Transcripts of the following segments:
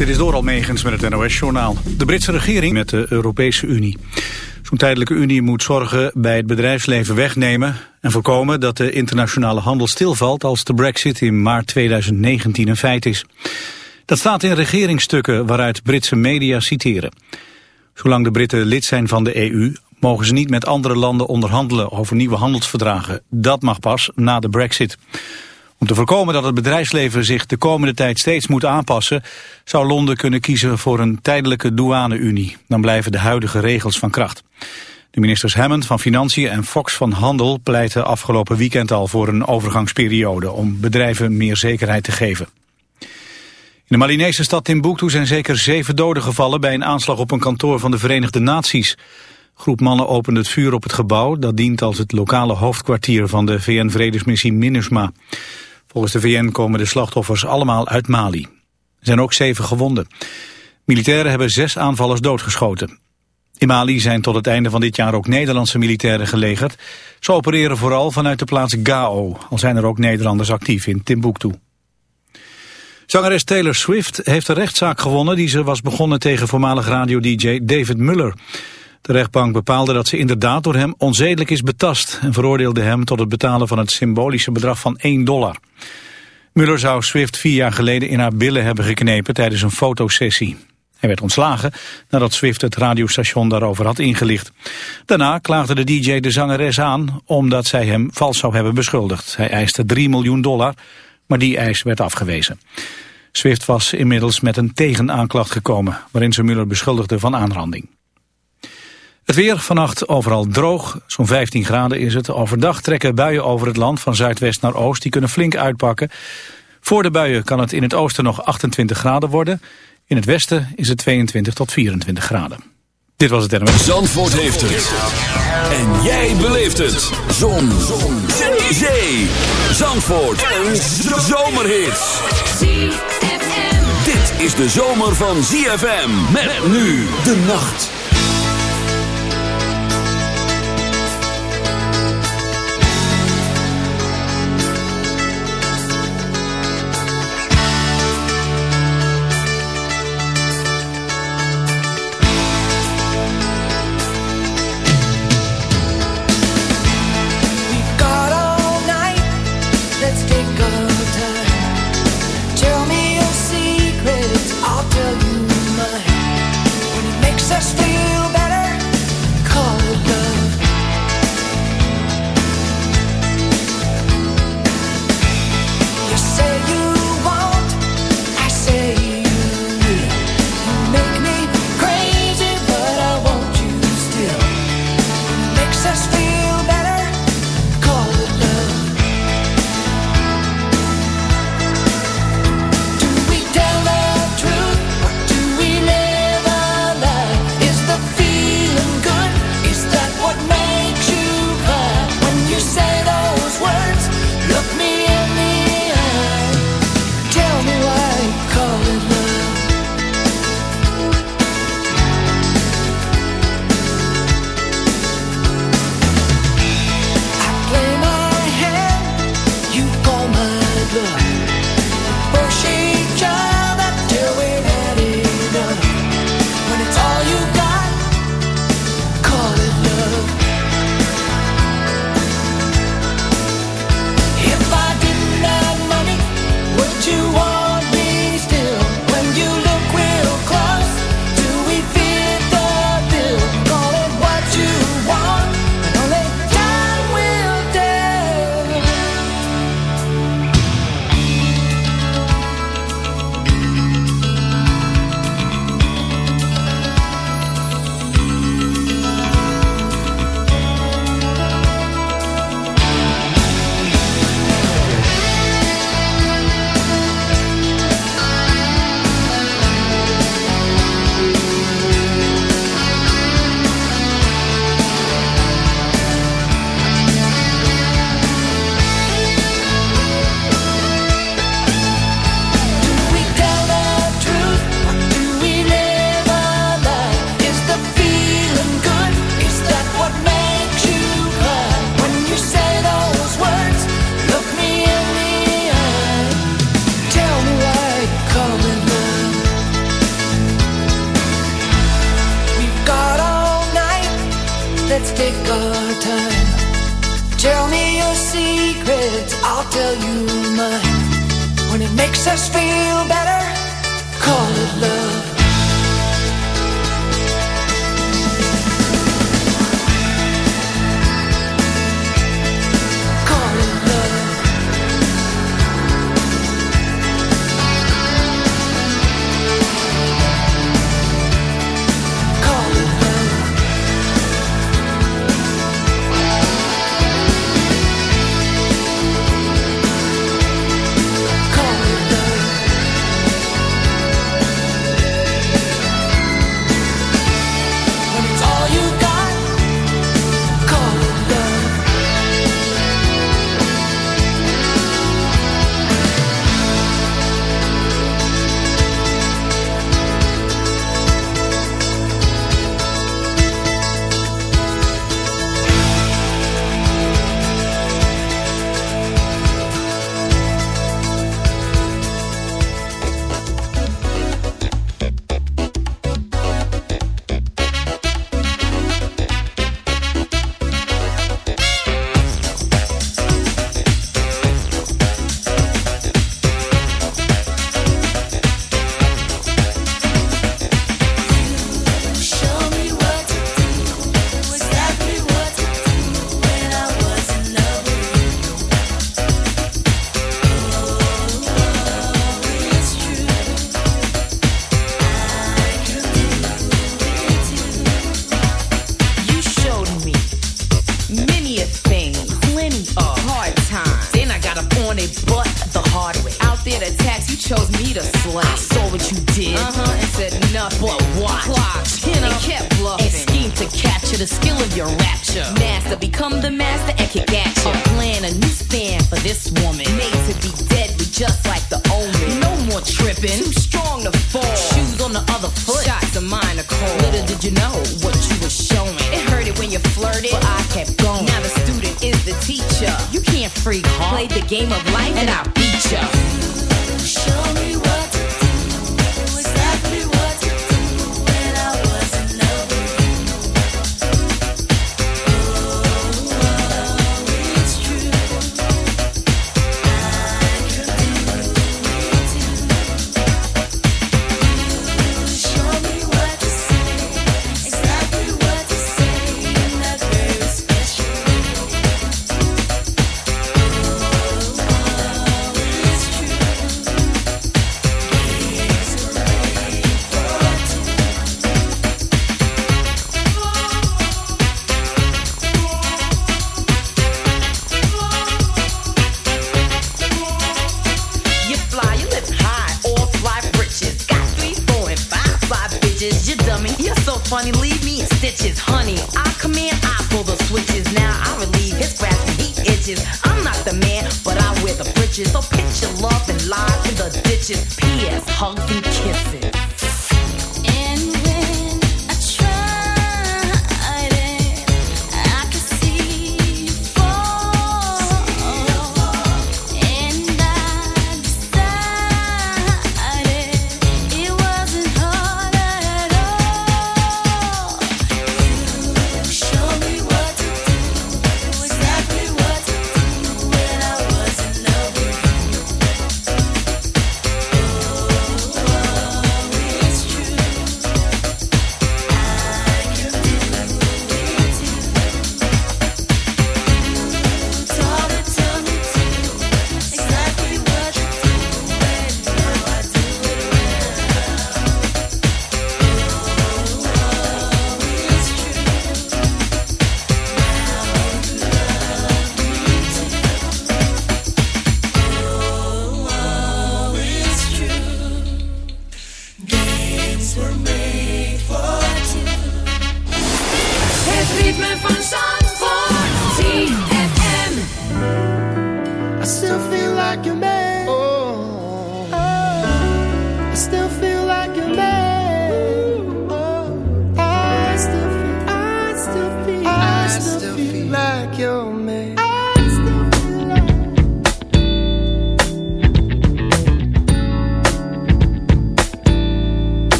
Dit is door Almegens met het NOS-journaal. De Britse regering met de Europese Unie. Zo'n tijdelijke Unie moet zorgen bij het bedrijfsleven wegnemen... en voorkomen dat de internationale handel stilvalt... als de brexit in maart 2019 een feit is. Dat staat in regeringsstukken waaruit Britse media citeren. Zolang de Britten lid zijn van de EU... mogen ze niet met andere landen onderhandelen over nieuwe handelsverdragen. Dat mag pas na de brexit. Om te voorkomen dat het bedrijfsleven zich de komende tijd steeds moet aanpassen, zou Londen kunnen kiezen voor een tijdelijke douane-unie. Dan blijven de huidige regels van kracht. De ministers Hammond van Financiën en Fox van Handel pleiten afgelopen weekend al voor een overgangsperiode om bedrijven meer zekerheid te geven. In de Malinese stad Timbuktu zijn zeker zeven doden gevallen bij een aanslag op een kantoor van de Verenigde Naties. Groep mannen opende het vuur op het gebouw dat dient als het lokale hoofdkwartier van de VN-vredesmissie MINUSMA. Volgens de VN komen de slachtoffers allemaal uit Mali. Er zijn ook zeven gewonden. Militairen hebben zes aanvallers doodgeschoten. In Mali zijn tot het einde van dit jaar ook Nederlandse militairen gelegerd. Ze opereren vooral vanuit de plaats Gao, al zijn er ook Nederlanders actief in Timbuktu. Zangeres Taylor Swift heeft de rechtszaak gewonnen die ze was begonnen tegen voormalig radio-dj David Muller. De rechtbank bepaalde dat ze inderdaad door hem onzedelijk is betast... en veroordeelde hem tot het betalen van het symbolische bedrag van 1 dollar. Muller zou Swift vier jaar geleden in haar billen hebben geknepen tijdens een fotosessie. Hij werd ontslagen nadat Swift het radiostation daarover had ingelicht. Daarna klaagde de DJ de zangeres aan omdat zij hem vals zou hebben beschuldigd. Hij eiste 3 miljoen dollar, maar die eis werd afgewezen. Swift was inmiddels met een tegenaanklacht gekomen... waarin ze Muller beschuldigde van aanranding. Het weer vannacht overal droog, zo'n 15 graden is het. Overdag trekken buien over het land van zuidwest naar oost. Die kunnen flink uitpakken. Voor de buien kan het in het oosten nog 28 graden worden. In het westen is het 22 tot 24 graden. Dit was het NMS. Zandvoort heeft het. En jij beleeft het. Zon. Zon. Zee. Zandvoort. Een zomerhit. Dit is de zomer van ZFM. Met nu de nacht.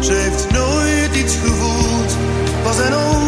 Ze heeft nooit iets gevoeld, was en ongevoeld.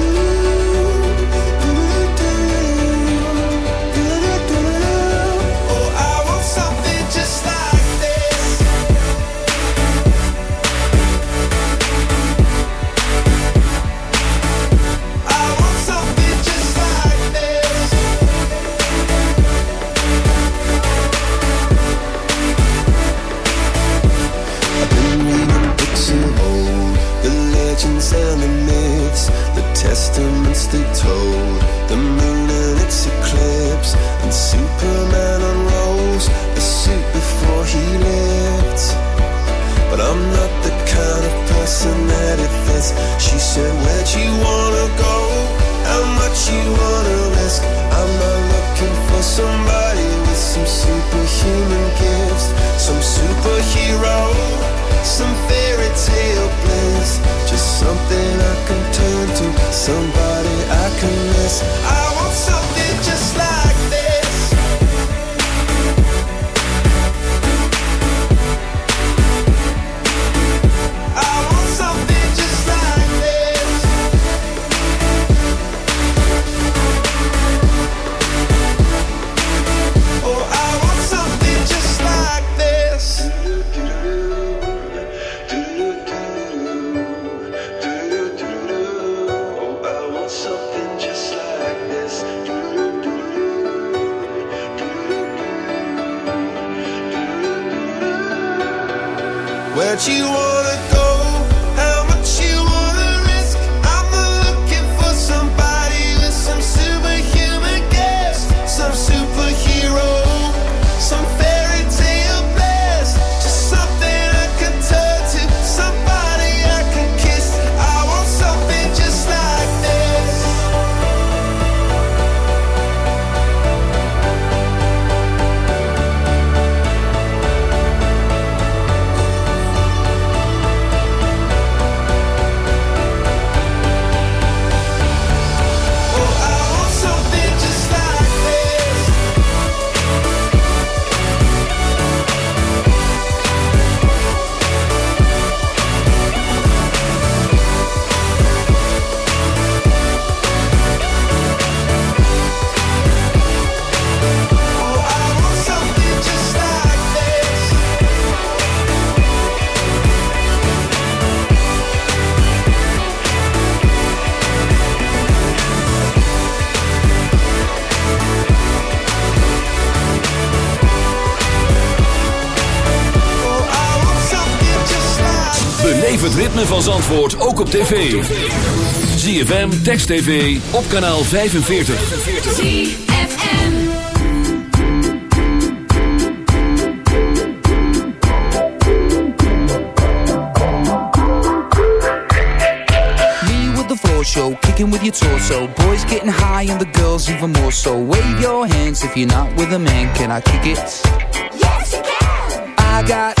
van Zandvoort ook op tv. ZFM, Text TV, op kanaal 45. ZFM. Me with the floor show, kicking with your torso. Boys getting high and the girls even more so. Wave your hands if you're not with a man. Can I kick it? Yes, you can. I got,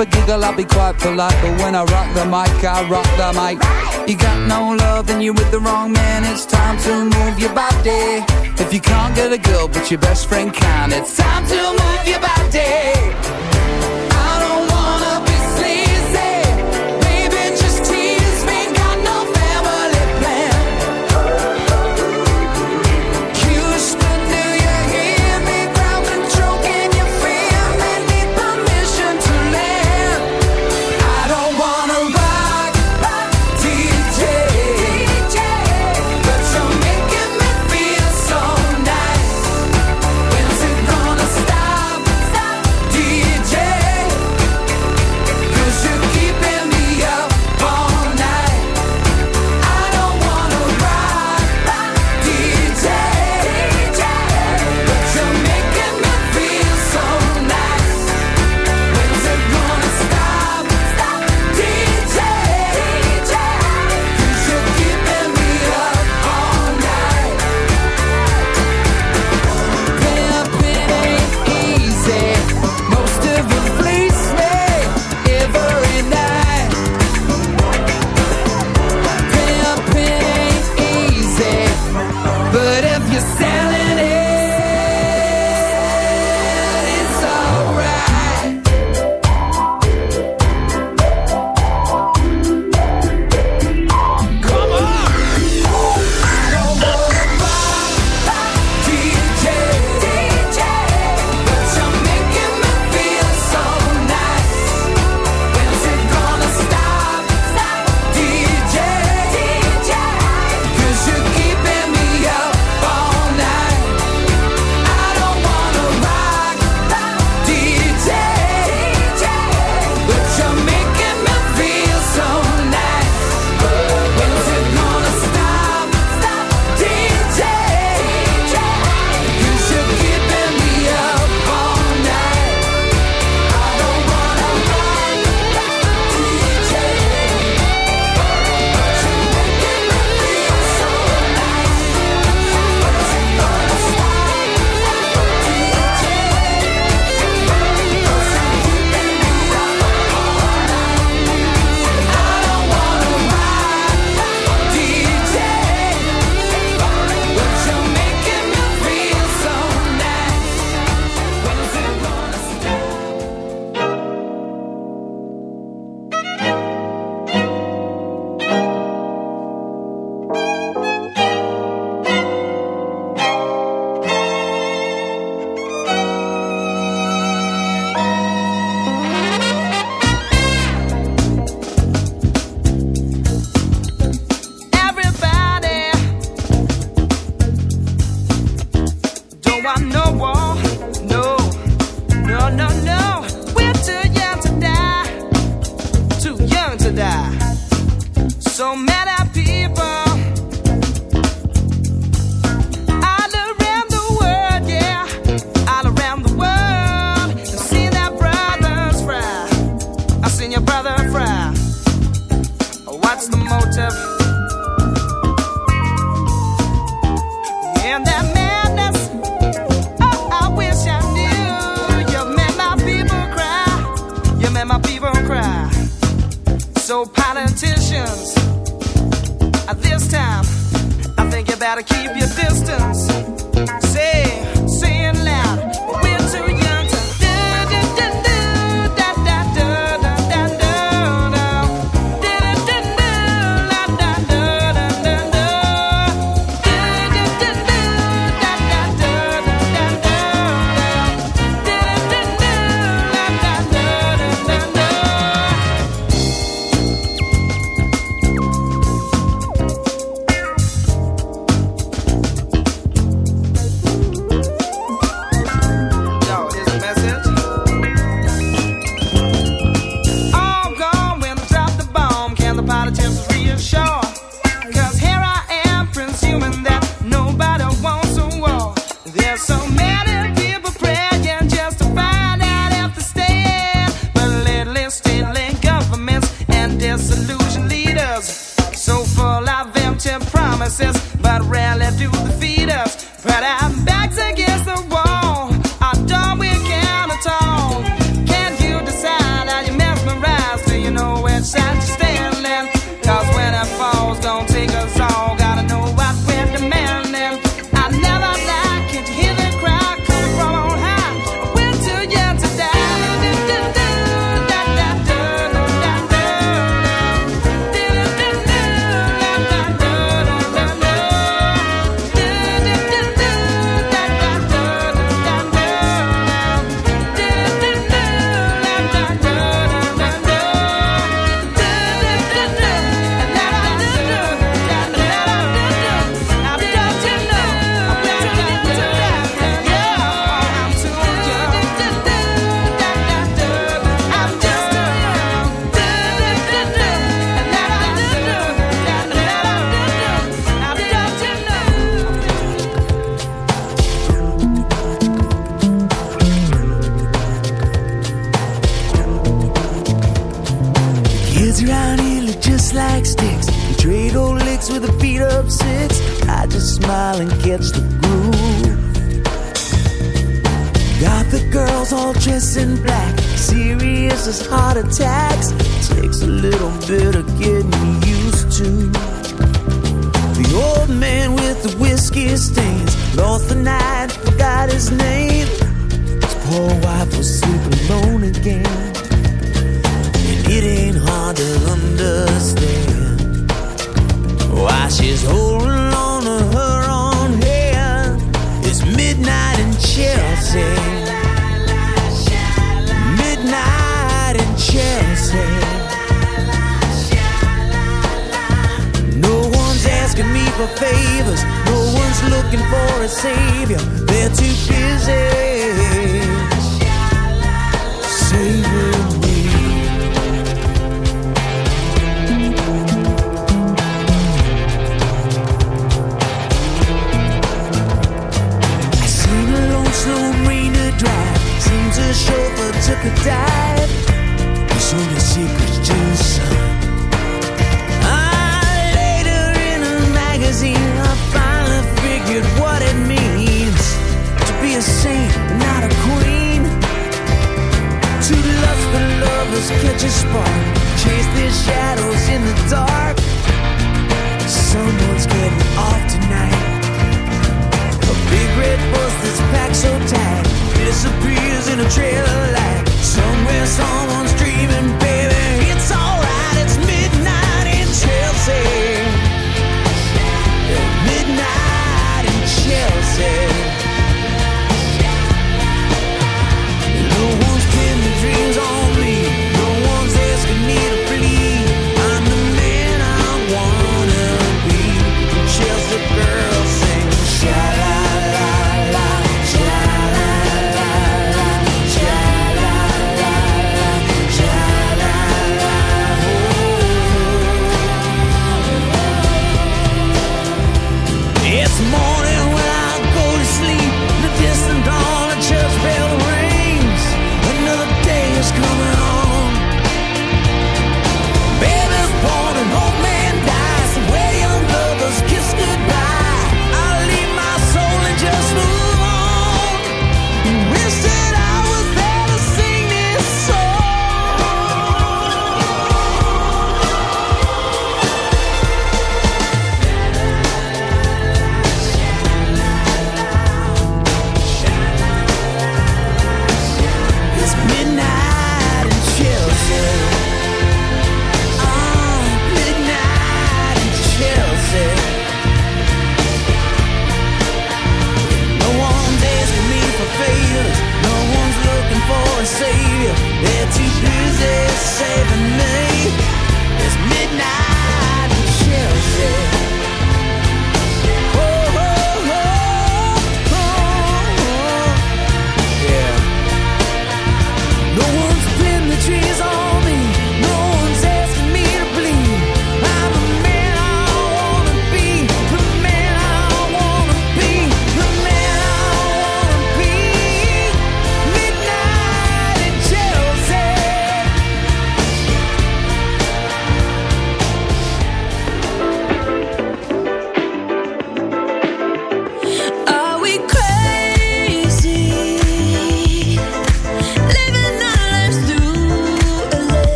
a giggle, I'll be quite polite. But when I rock the mic, I rock the mic. You got no love, then you're with the wrong man. It's time to move your body. If you can't get a girl, but your best friend can, it's time to move your body. No matter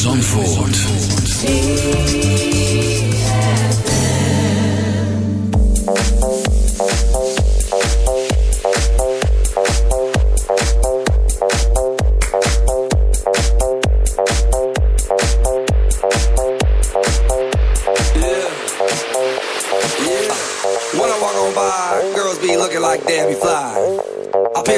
Zandvoort. When I walk on by, girls be looking like Fly.